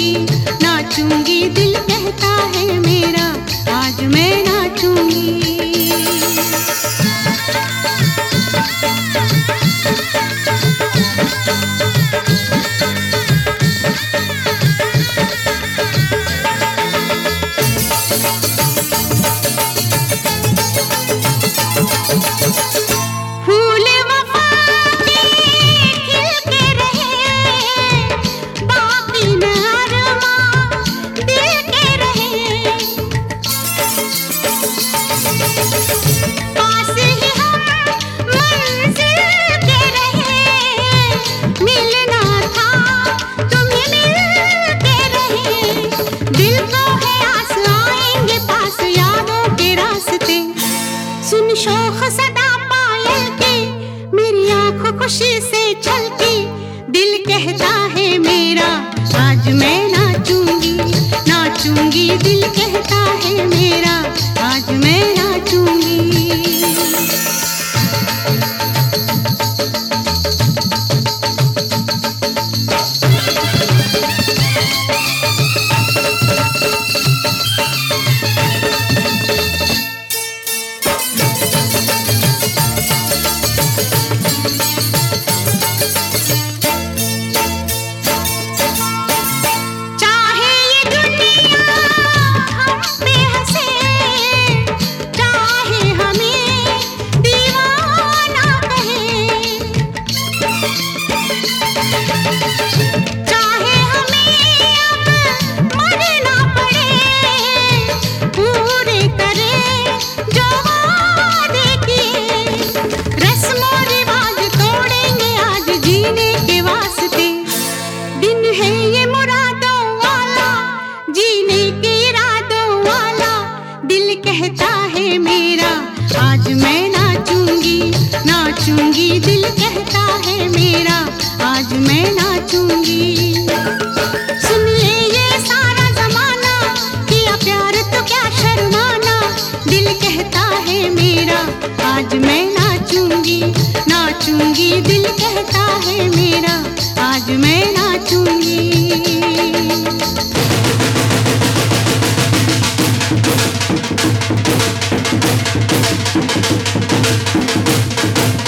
नाचूँगी नाचूँगी दिल कहता है मेरा आज मैं नाचूँगी। खुशी से चलती। दिल कहता है मेरा आज मैं नाचूँगी नाचूँगी दिल कहता है allí नाचूँगी दिल कहता है मेरा आज मैं नाचूँगी। Thank